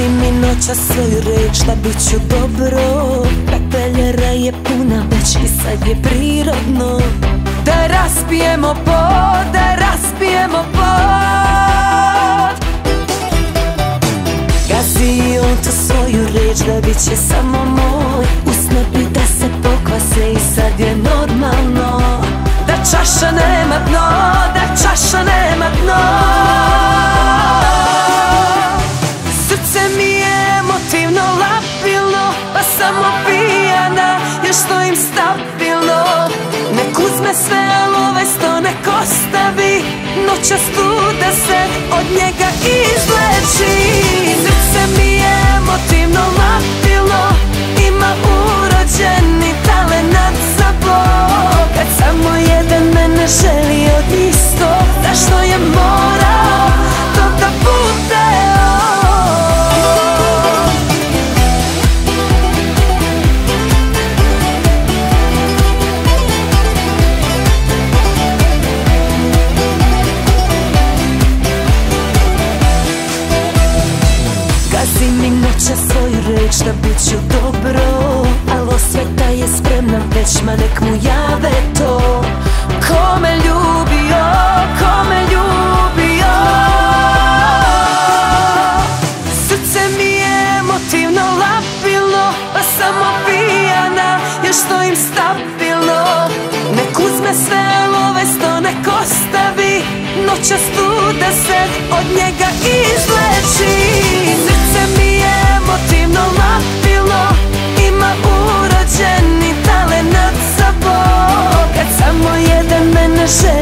Gazi mi noća svoju reč da bit ću dobro. Pepeljera je puna već i sad je prirodno. Da raspijemo pod, da raspijemo pod Gazi on tu svoju reč da bit će samo još stojim stabilno. Nek uzme sve, al ovaj sto nek ostavi. Noćas tu se od njega izleči da bit ću dobro Al osveta je spremna već ma nek mu jave to. Ko me ljubio, ko me ljubio? Srce mi je emotivno lapilo Pa samo pijana još stojim stabilno? Nek uzme sve, al ovaj sto nek ostavi Noćas tu da se od njega izleči say